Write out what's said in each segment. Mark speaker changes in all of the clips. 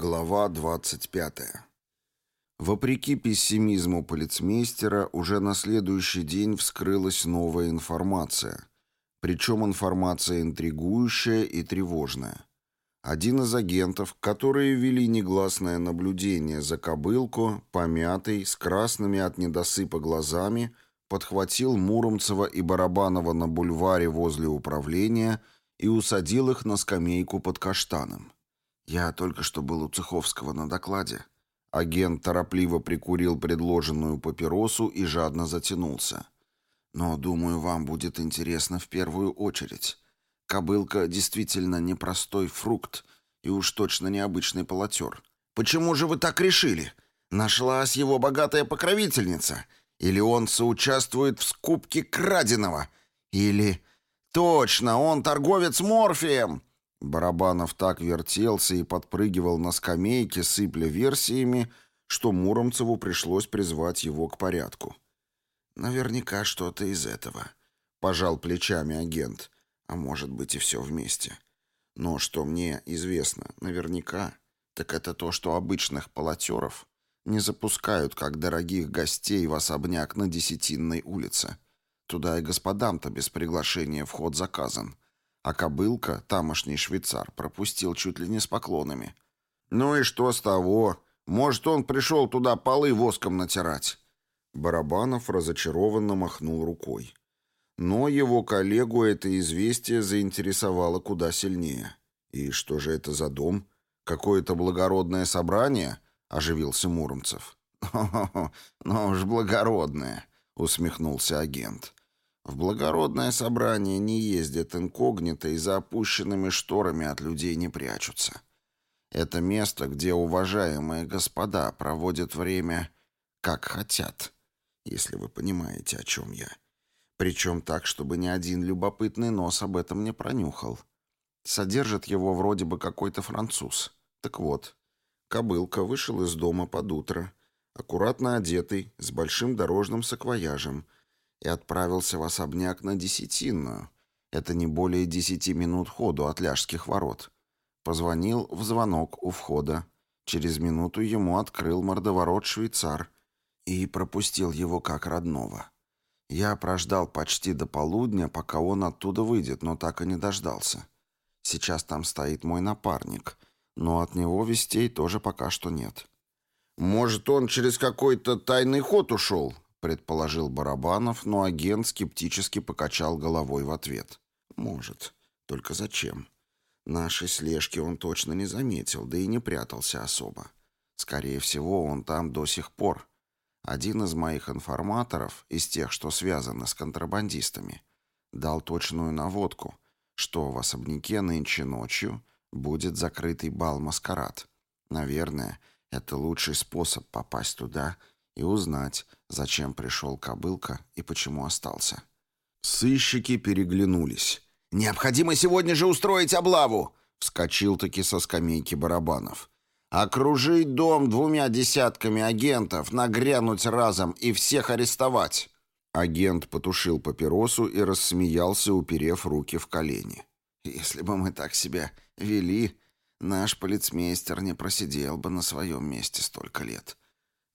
Speaker 1: Глава 25. Вопреки пессимизму полицмейстера, уже на следующий день вскрылась новая информация. Причем информация интригующая и тревожная. Один из агентов, которые вели негласное наблюдение за кобылку, помятый, с красными от недосыпа глазами, подхватил Муромцева и Барабанова на бульваре возле управления и усадил их на скамейку под каштаном. «Я только что был у Цеховского на докладе». Агент торопливо прикурил предложенную папиросу и жадно затянулся. «Но, думаю, вам будет интересно в первую очередь. Кобылка действительно непростой фрукт и уж точно необычный полотер. Почему же вы так решили? Нашлась его богатая покровительница? Или он соучаствует в скупке краденого? Или... Точно, он торговец морфием!» Барабанов так вертелся и подпрыгивал на скамейке, сыпля версиями, что Муромцеву пришлось призвать его к порядку. «Наверняка что-то из этого», — пожал плечами агент, а может быть и все вместе. Но что мне известно наверняка, так это то, что обычных полотеров не запускают как дорогих гостей в особняк на Десятинной улице. Туда и господам-то без приглашения вход заказан а кобылка, тамошний швейцар, пропустил чуть ли не с поклонами. «Ну и что с того? Может, он пришел туда полы воском натирать?» Барабанов разочарованно махнул рукой. Но его коллегу это известие заинтересовало куда сильнее. «И что же это за дом? Какое-то благородное собрание?» — оживился Муромцев. «Хо-хо-хо, ну уж благородное», — усмехнулся агент. В благородное собрание не ездят инкогнито и за опущенными шторами от людей не прячутся. Это место, где уважаемые господа проводят время как хотят, если вы понимаете, о чем я. Причем так, чтобы ни один любопытный нос об этом не пронюхал. Содержит его вроде бы какой-то француз. Так вот, кобылка вышел из дома под утро, аккуратно одетый, с большим дорожным саквояжем — и отправился в особняк на Десятинную. Это не более десяти минут ходу от Ляжских ворот. Позвонил в звонок у входа. Через минуту ему открыл мордоворот швейцар и пропустил его как родного. Я прождал почти до полудня, пока он оттуда выйдет, но так и не дождался. Сейчас там стоит мой напарник, но от него вестей тоже пока что нет. «Может, он через какой-то тайный ход ушел?» Предположил Барабанов, но агент скептически покачал головой в ответ. Может. Только зачем? Нашей слежки он точно не заметил, да и не прятался особо. Скорее всего, он там до сих пор. Один из моих информаторов, из тех, что связаны с контрабандистами, дал точную наводку, что в особняке нынче ночью будет закрытый бал-маскарад. Наверное, это лучший способ попасть туда и узнать, зачем пришел кобылка и почему остался. Сыщики переглянулись. «Необходимо сегодня же устроить облаву!» Вскочил-таки со скамейки барабанов. «Окружить дом двумя десятками агентов, нагрянуть разом и всех арестовать!» Агент потушил папиросу и рассмеялся, уперев руки в колени. «Если бы мы так себя вели, наш полицмейстер не просидел бы на своем месте столько лет.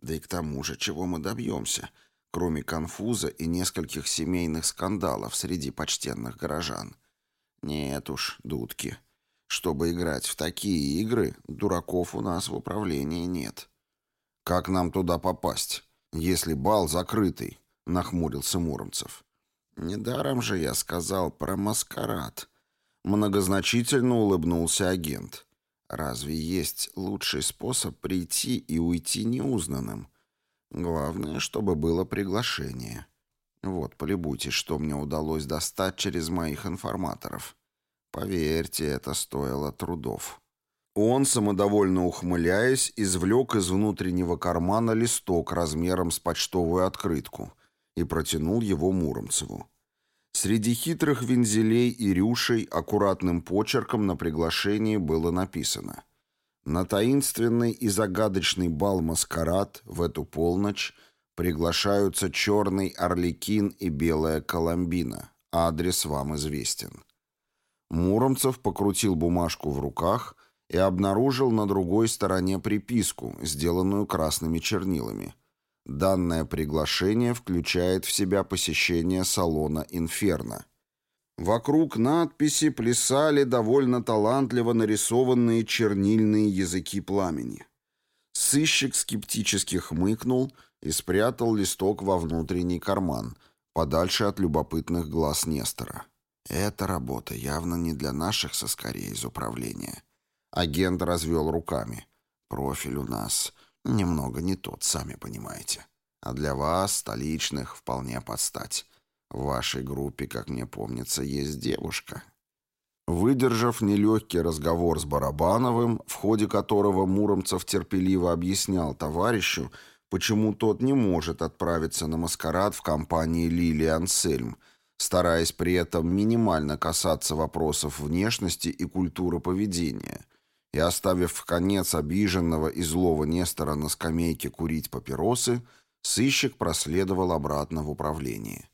Speaker 1: Да и к тому же, чего мы добьемся, кроме конфуза и нескольких семейных скандалов среди почтенных горожан? Нет уж, дудки. Чтобы играть в такие игры, дураков у нас в управлении нет. «Как нам туда попасть, если бал закрытый?» — нахмурился Муромцев. «Недаром же я сказал про маскарад». Многозначительно улыбнулся агент. Разве есть лучший способ прийти и уйти неузнанным? Главное, чтобы было приглашение. Вот, полюбуйтесь, что мне удалось достать через моих информаторов. Поверьте, это стоило трудов. Он, самодовольно ухмыляясь, извлек из внутреннего кармана листок размером с почтовую открытку и протянул его Муромцеву. Среди хитрых вензелей и рюшей аккуратным почерком на приглашении было написано «На таинственный и загадочный бал-маскарад в эту полночь приглашаются черный орликин и белая коломбина. Адрес вам известен». Муромцев покрутил бумажку в руках и обнаружил на другой стороне приписку, сделанную красными чернилами. Данное приглашение включает в себя посещение салона «Инферно». Вокруг надписи плясали довольно талантливо нарисованные чернильные языки пламени. Сыщик скептически хмыкнул и спрятал листок во внутренний карман, подальше от любопытных глаз Нестора. «Эта работа явно не для наших соскорей из управления». Агент развел руками. «Профиль у нас немного не тот, сами понимаете. А для вас, столичных, вполне подстать. В вашей группе, как мне помнится, есть девушка». Выдержав нелегкий разговор с Барабановым, в ходе которого Муромцев терпеливо объяснял товарищу, почему тот не может отправиться на маскарад в компании Лили Ансельм, стараясь при этом минимально касаться вопросов внешности и культуры поведения, и оставив в конец обиженного и злого Нестора на скамейке курить папиросы, сыщик проследовал обратно в управление.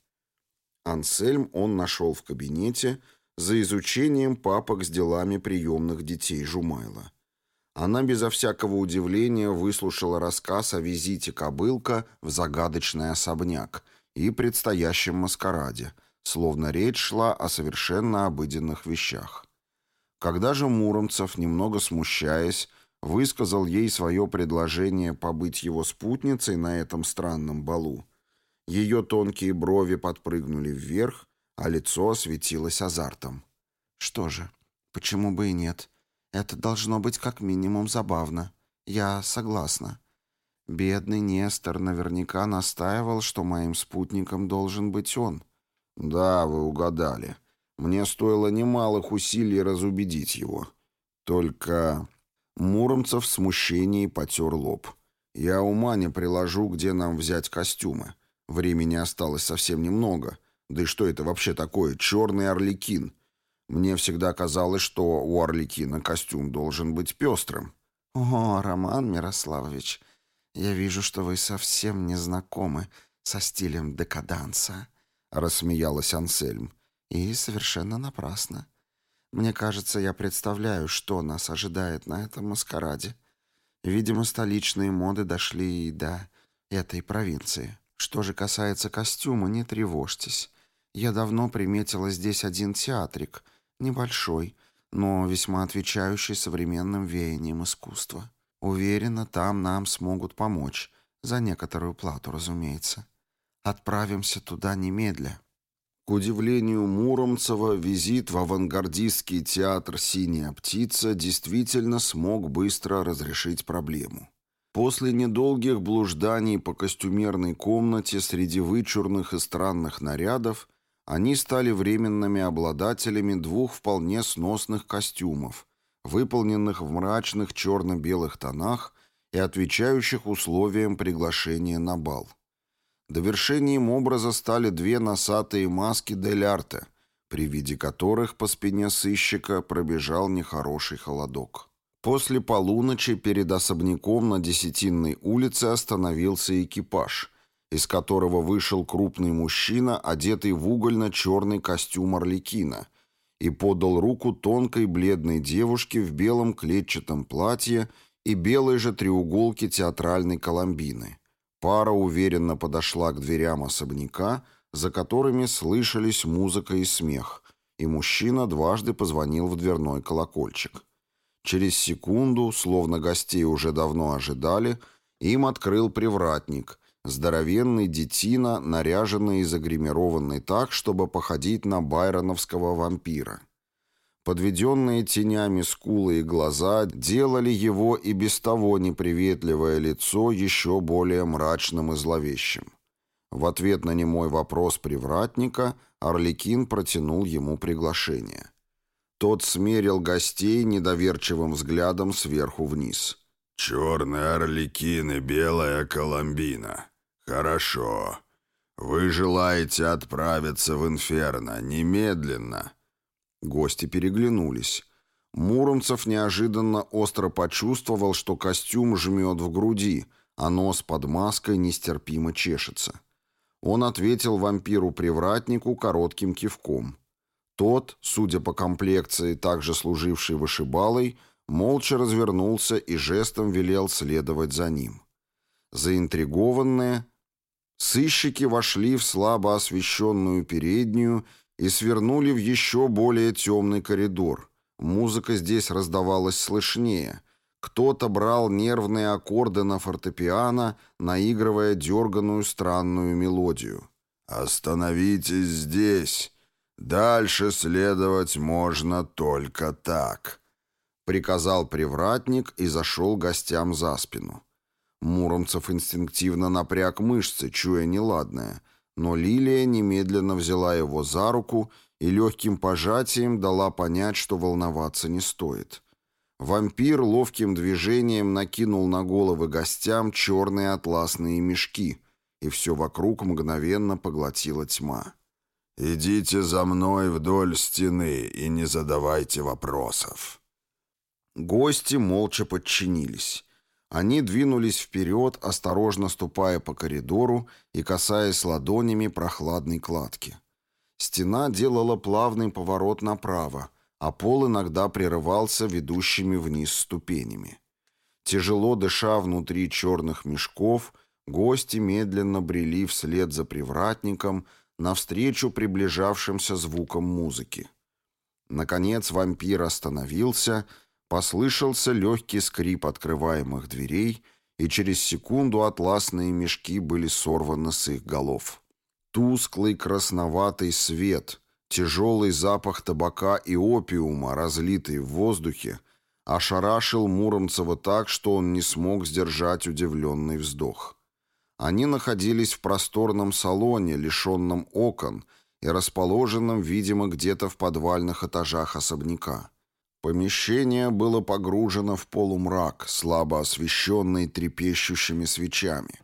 Speaker 1: Ансельм он нашел в кабинете за изучением папок с делами приемных детей Жумайла. Она безо всякого удивления выслушала рассказ о визите Кобылка в загадочный особняк и предстоящем маскараде, словно речь шла о совершенно обыденных вещах. Когда же Муромцев, немного смущаясь, высказал ей свое предложение побыть его спутницей на этом странном балу, ее тонкие брови подпрыгнули вверх, а лицо осветилось азартом. «Что же, почему бы и нет? Это должно быть как минимум забавно. Я согласна. Бедный Нестор наверняка настаивал, что моим спутником должен быть он». «Да, вы угадали. Мне стоило немалых усилий разубедить его. Только...» Муромцев в смущении потер лоб. «Я ума не приложу, где нам взять костюмы. Времени осталось совсем немного. Да и что это вообще такое? Черный орликин. Мне всегда казалось, что у орликина костюм должен быть пестрым. «О, Роман Мирославович, я вижу, что вы совсем не знакомы со стилем декаданса», — рассмеялась Ансельм. «И совершенно напрасно. Мне кажется, я представляю, что нас ожидает на этом маскараде. Видимо, столичные моды дошли и до этой провинции». Что же касается костюма, не тревожьтесь. Я давно приметила здесь один театрик, небольшой, но весьма отвечающий современным веяниям искусства. Уверена, там нам смогут помочь, за некоторую плату, разумеется. Отправимся туда немедля. К удивлению Муромцева, визит в авангардистский театр «Синяя птица» действительно смог быстро разрешить проблему. После недолгих блужданий по костюмерной комнате среди вычурных и странных нарядов они стали временными обладателями двух вполне сносных костюмов, выполненных в мрачных черно-белых тонах и отвечающих условиям приглашения на бал. Довершением образа стали две носатые маски дель арте, при виде которых по спине сыщика пробежал нехороший холодок. После полуночи перед особняком на Десятинной улице остановился экипаж, из которого вышел крупный мужчина, одетый в угольно-черный костюм орликина, и подал руку тонкой бледной девушке в белом клетчатом платье и белой же треуголке театральной коломбины. Пара уверенно подошла к дверям особняка, за которыми слышались музыка и смех, и мужчина дважды позвонил в дверной колокольчик. Через секунду, словно гостей уже давно ожидали, им открыл привратник, здоровенный детина, наряженный и загримированный так, чтобы походить на байроновского вампира. Подведенные тенями скулы и глаза делали его и без того неприветливое лицо еще более мрачным и зловещим. В ответ на немой вопрос привратника Орликин протянул ему приглашение. Тот смерил гостей недоверчивым взглядом сверху вниз. «Черный орликин и белая коломбина. Хорошо. Вы желаете отправиться в инферно немедленно?» Гости переглянулись. Муромцев неожиданно остро почувствовал, что костюм жмет в груди, а нос под маской нестерпимо чешется. Он ответил вампиру-привратнику коротким кивком. Тот, судя по комплекции, также служивший вышибалой, молча развернулся и жестом велел следовать за ним. Заинтригованные, сыщики вошли в слабо освещенную переднюю и свернули в еще более темный коридор. Музыка здесь раздавалась слышнее. Кто-то брал нервные аккорды на фортепиано, наигрывая дерганую странную мелодию. «Остановитесь здесь! Дальше следовать можно только так!» Приказал привратник и зашел гостям за спину. Муромцев инстинктивно напряг мышцы, чуя неладное, но Лилия немедленно взяла его за руку и легким пожатием дала понять, что волноваться не стоит. Вампир ловким движением накинул на головы гостям черные атласные мешки, и все вокруг мгновенно поглотила тьма. «Идите за мной вдоль стены и не задавайте вопросов». Гости молча подчинились. Они двинулись вперед, осторожно ступая по коридору и касаясь ладонями прохладной кладки. Стена делала плавный поворот направо, а пол иногда прерывался ведущими вниз ступенями. Тяжело дыша внутри черных мешков, гости медленно брели вслед за привратником навстречу приближавшимся звукам музыки. Наконец вампир остановился, послышался легкий скрип открываемых дверей, и через секунду атласные мешки были сорваны с их голов. Тусклый красноватый свет, тяжелый запах табака и опиума, разлитый в воздухе, ошарашил Муромцева так, что он не смог сдержать удивленный вздох. Они находились в просторном салоне, лишенном окон и расположенном, видимо, где-то в подвальных этажах особняка. Помещение было погружено в полумрак, слабо освещенный трепещущими свечами.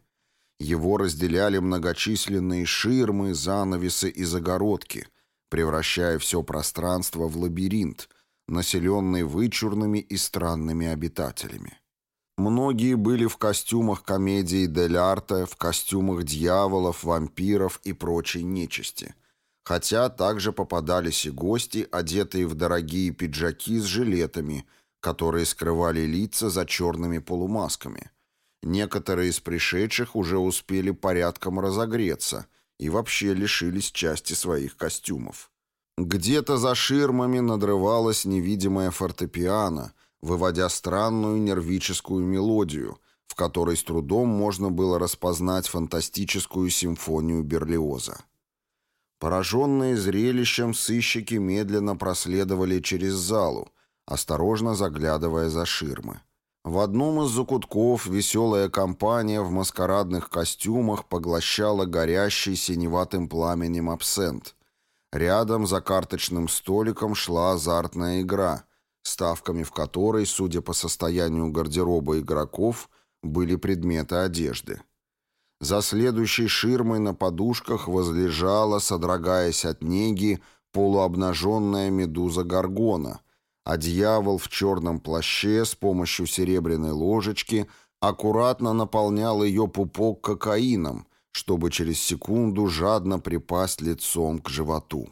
Speaker 1: Его разделяли многочисленные ширмы, занавесы и загородки, превращая все пространство в лабиринт, населенный вычурными и странными обитателями. Многие были в костюмах комедии Дель Арте, в костюмах дьяволов, вампиров и прочей нечисти. Хотя также попадались и гости, одетые в дорогие пиджаки с жилетами, которые скрывали лица за черными полумасками – Некоторые из пришедших уже успели порядком разогреться и вообще лишились части своих костюмов. Где-то за ширмами надрывалась невидимая фортепиано, выводя странную нервическую мелодию, в которой с трудом можно было распознать фантастическую симфонию Берлиоза. Пораженные зрелищем, сыщики медленно проследовали через залу, осторожно заглядывая за ширмы. В одном из закутков веселая компания в маскарадных костюмах поглощала горящий синеватым пламенем абсент. Рядом за карточным столиком шла азартная игра, ставками в которой, судя по состоянию гардероба игроков, были предметы одежды. За следующей ширмой на подушках возлежала, содрогаясь от неги, полуобнаженная медуза Гаргона — а дьявол в черном плаще с помощью серебряной ложечки аккуратно наполнял ее пупок кокаином, чтобы через секунду жадно припасть лицом к животу.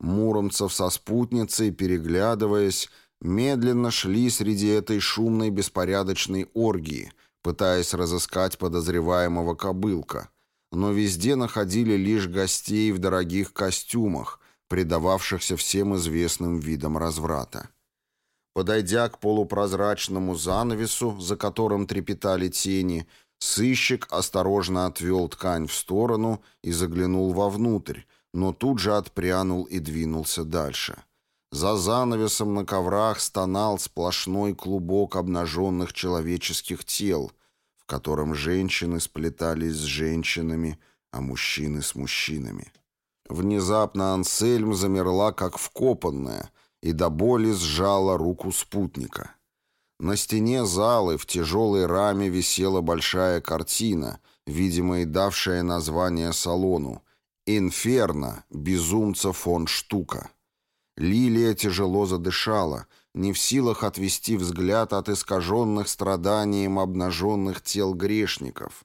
Speaker 1: Муромцев со спутницей, переглядываясь, медленно шли среди этой шумной беспорядочной оргии, пытаясь разыскать подозреваемого кобылка, но везде находили лишь гостей в дорогих костюмах, предававшихся всем известным видам разврата. Подойдя к полупрозрачному занавесу, за которым трепетали тени, сыщик осторожно отвел ткань в сторону и заглянул вовнутрь, но тут же отпрянул и двинулся дальше. За занавесом на коврах стонал сплошной клубок обнаженных человеческих тел, в котором женщины сплетались с женщинами, а мужчины с мужчинами. Внезапно Ансельм замерла, как вкопанная, и до боли сжала руку спутника. На стене залы в тяжелой раме висела большая картина, видимо, и давшая название салону «Инферно. Безумца фон Штука». Лилия тяжело задышала, не в силах отвести взгляд от искаженных страданием обнаженных тел грешников,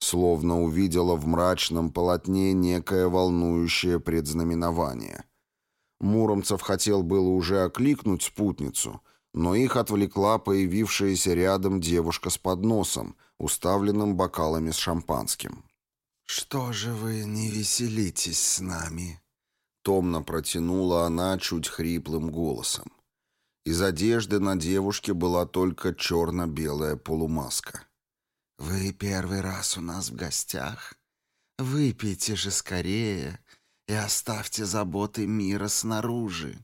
Speaker 1: словно увидела в мрачном полотне некое волнующее предзнаменование. Муромцев хотел было уже окликнуть спутницу, но их отвлекла появившаяся рядом девушка с подносом, уставленным бокалами с шампанским.
Speaker 2: «Что же вы не веселитесь с нами?»
Speaker 1: Томно протянула она чуть хриплым голосом. Из одежды на девушке была только черно-белая полумаска.
Speaker 2: «Вы первый раз у нас в гостях. Выпейте же скорее и оставьте заботы мира снаружи».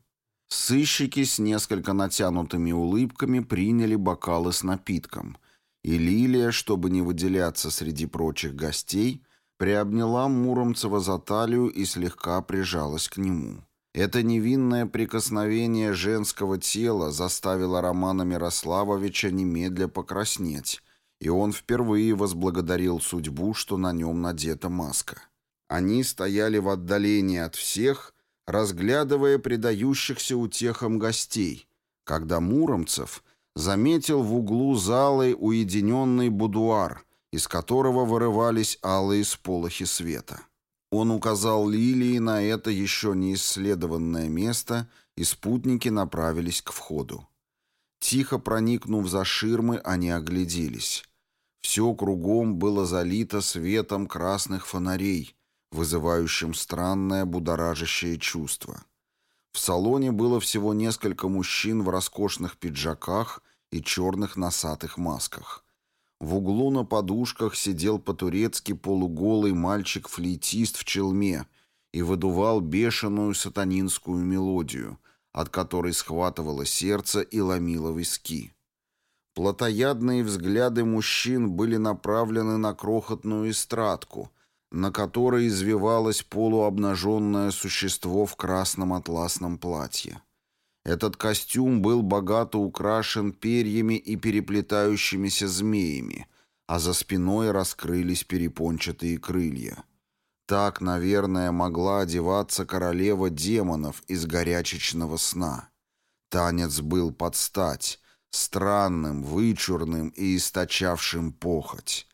Speaker 1: Сыщики с несколько натянутыми улыбками приняли бокалы с напитком, и Лилия, чтобы не выделяться среди прочих гостей, приобняла Муромцева за талию и слегка прижалась к нему. Это невинное прикосновение женского тела заставило Романа Мирославовича немедля покраснеть, и он впервые возблагодарил судьбу, что на нем надета маска. Они стояли в отдалении от всех, разглядывая предающихся утехам гостей, когда Муромцев заметил в углу залы уединенный будуар, из которого вырывались алые сполохи света. Он указал Лилии на это еще не исследованное место, и спутники направились к входу. Тихо проникнув за ширмы, они огляделись. Все кругом было залито светом красных фонарей, вызывающим странное будоражащее чувство. В салоне было всего несколько мужчин в роскошных пиджаках и черных носатых масках. В углу на подушках сидел по-турецки полуголый мальчик-флейтист в челме и выдувал бешеную сатанинскую мелодию, от которой схватывало сердце и ломило виски. Плотоядные взгляды мужчин были направлены на крохотную эстрадку, на которой извивалось полуобнаженное существо в красном атласном платье. Этот костюм был богато украшен перьями и переплетающимися змеями, а за спиной раскрылись перепончатые крылья. Так, наверное, могла одеваться королева демонов из горячечного сна. Танец был под стать, странным, вычурным и источавшим похоть.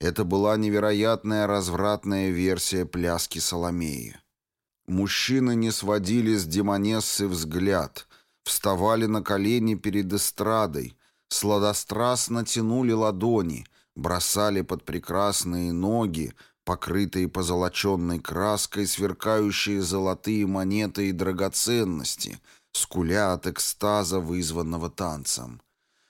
Speaker 1: Это была невероятная развратная версия пляски Соломеи. Мужчины не сводили с демонессы взгляд, вставали на колени перед эстрадой, сладострастно тянули ладони, бросали под прекрасные ноги, покрытые позолоченной краской, сверкающие золотые монеты и драгоценности, скуля от экстаза, вызванного танцем.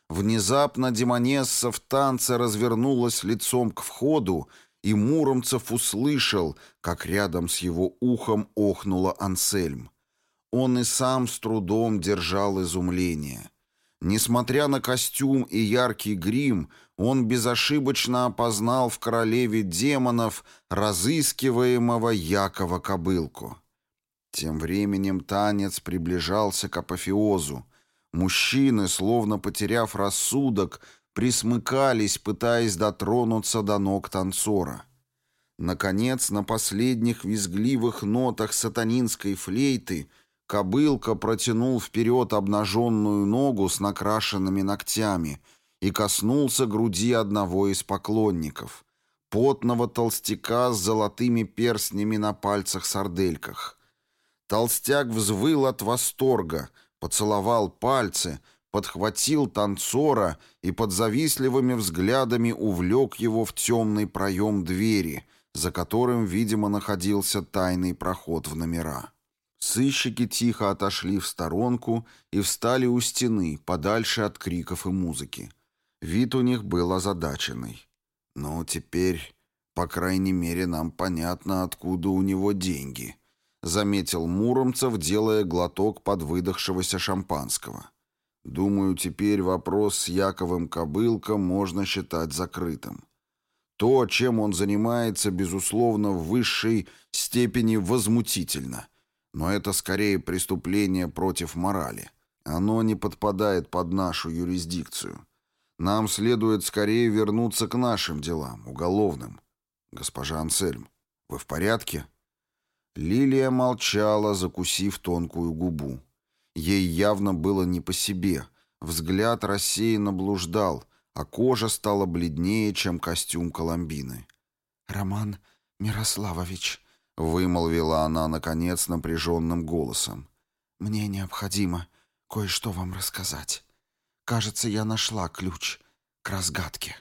Speaker 1: Внезапно Демонесса в танце развернулась лицом к входу, и Муромцев услышал, как рядом с его ухом охнула Ансельм. Он и сам с трудом держал изумление. Несмотря на костюм и яркий грим, он безошибочно опознал в королеве демонов разыскиваемого Якова Кобылку. Тем временем танец приближался к апофеозу. Мужчины, словно потеряв рассудок, присмыкались, пытаясь дотронуться до ног танцора. Наконец, на последних визгливых нотах сатанинской флейты кобылка протянул вперед обнаженную ногу с накрашенными ногтями и коснулся груди одного из поклонников, потного толстяка с золотыми перстнями на пальцах-сардельках. Толстяк взвыл от восторга — поцеловал пальцы, подхватил танцора и под завистливыми взглядами увлек его в темный проем двери, за которым, видимо, находился тайный проход в номера. Сыщики тихо отошли в сторонку и встали у стены, подальше от криков и музыки. Вид у них был озадаченный. «Ну, теперь, по крайней мере, нам понятно, откуда у него деньги», заметил Муромцев, делая глоток подвыдохшегося шампанского. Думаю, теперь вопрос с Яковым Кобылком можно считать закрытым. То, чем он занимается, безусловно, в высшей степени возмутительно. Но это скорее преступление против морали. Оно не подпадает под нашу юрисдикцию. Нам следует скорее вернуться к нашим делам, уголовным. Госпожа Ансельм, вы в порядке? Лилия молчала, закусив тонкую губу. Ей явно было не по себе. Взгляд рассеянно блуждал, а кожа стала бледнее, чем костюм Коломбины.
Speaker 2: «Роман Мирославович», —
Speaker 1: вымолвила она, наконец, напряженным голосом.
Speaker 2: «Мне необходимо кое-что вам рассказать. Кажется, я нашла ключ к разгадке.